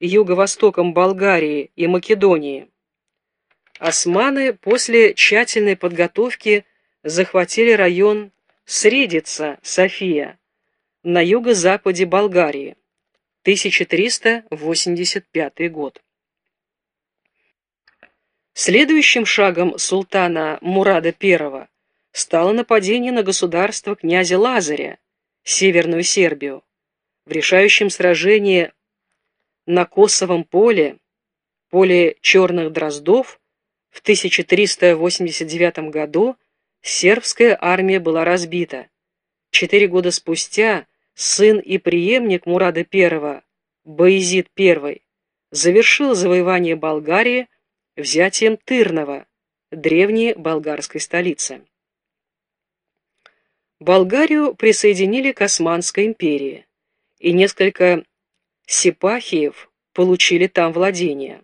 юго-востоком Болгарии и Македонии. Османы после тщательной подготовки захватили район Средица, София, на юго-западе Болгарии, 1385 год. Следующим шагом султана Мурада I стало нападение на государство князя Лазаря, Северную Сербию. В решающем сражении на Косовом поле, поле Черных Дроздов, в 1389 году сербская армия была разбита. Четыре года спустя сын и преемник Мурада I, Баизид I, завершил завоевание Болгарии взятием Тырнова, древней болгарской столицы. Болгарию присоединили к Османской империи, и несколько сипахиев получили там владения.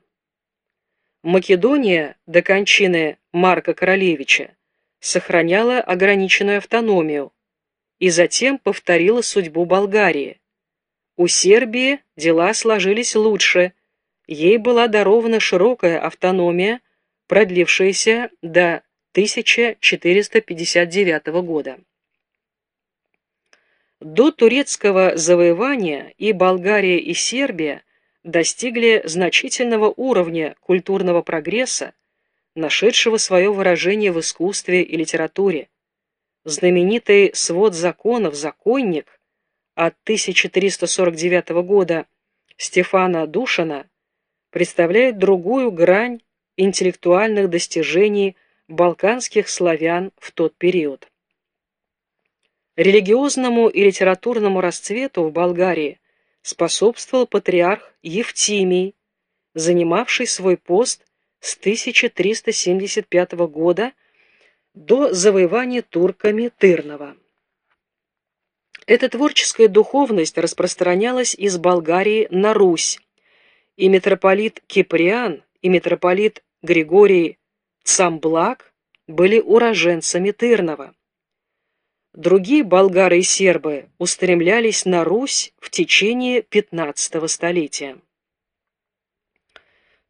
Македония до кончины Марка Королевича сохраняла ограниченную автономию и затем повторила судьбу Болгарии. У Сербии дела сложились лучше – ей была дарована широкая автономия, продлившаяся до 1459 года. До турецкого завоевания и Болгария, и Сербия достигли значительного уровня культурного прогресса, нашедшего свое выражение в искусстве и литературе. Знаменитый свод законов «Законник» от 1349 года Стефана Душина представляет другую грань интеллектуальных достижений балканских славян в тот период. Религиозному и литературному расцвету в Болгарии способствовал патриарх Евтимий, занимавший свой пост с 1375 года до завоевания турками Тырнова. Эта творческая духовность распространялась из Болгарии на Русь, и митрополит Киприан, и митрополит Григорий Цамблак были уроженцами Тырнова. Другие болгары и сербы устремлялись на Русь в течение 15 столетия.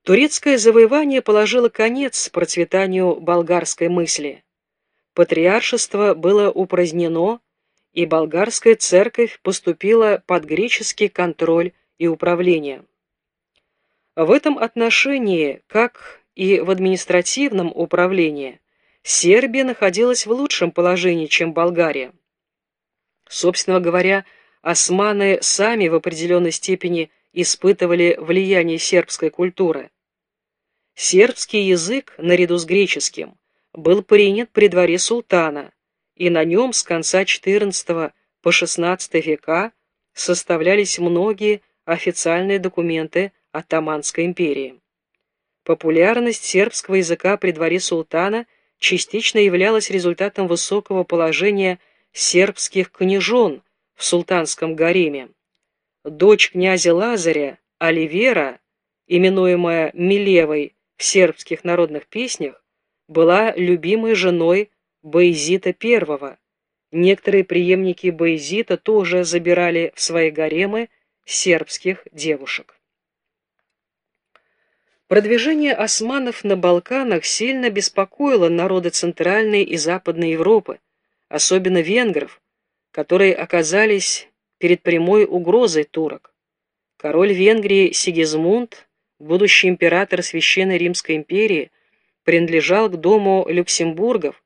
Турецкое завоевание положило конец процветанию болгарской мысли. Патриаршество было упразднено, и болгарская церковь поступила под греческий контроль и управление. В этом отношении, как и в административном управлении, Сербия находилась в лучшем положении, чем Болгария. Собственно говоря, османы сами в определенной степени испытывали влияние сербской культуры. Сербский язык, наряду с греческим, был принят при дворе султана, и на нем с конца XIV по XVI века составлялись многие официальные документы Оттоманской империи. Популярность сербского языка при дворе султана частично являлась результатом высокого положения сербских княжон в султанском гареме. Дочь князя Лазаря, Оливера, именуемая Милевой в сербских народных песнях, была любимой женой Боязита I. Некоторые преемники Боязита тоже забирали в свои гаремы сербских девушек. Продвижение османов на Балканах сильно беспокоило народы Центральной и Западной Европы, особенно венгров, которые оказались перед прямой угрозой турок. Король Венгрии Сигизмунд, будущий император Священной Римской империи, принадлежал к дому Люксембургов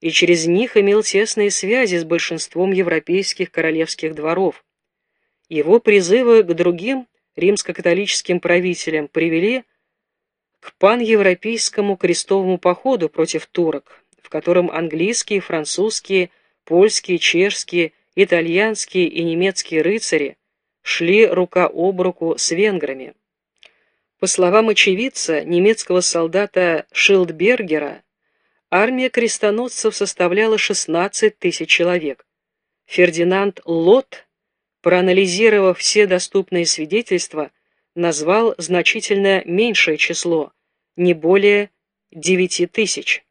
и через них имел тесные связи с большинством европейских королевских дворов. Его призывы к другим римско-католическим правителям привели к паневропейскому крестовому походу против турок, в котором английские, французские, польские, чешские, итальянские и немецкие рыцари шли рука об руку с венграми. По словам очевидца, немецкого солдата Шилдбергера, армия крестоносцев составляла 16 тысяч человек. Фердинанд Лот, проанализировав все доступные свидетельства, назвал значительно меньшее число, не более 9 тысяч.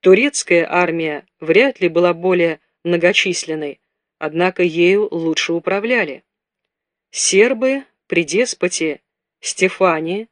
Турецкая армия вряд ли была более многочисленной, однако ею лучше управляли. Сербы при деспоте Стефания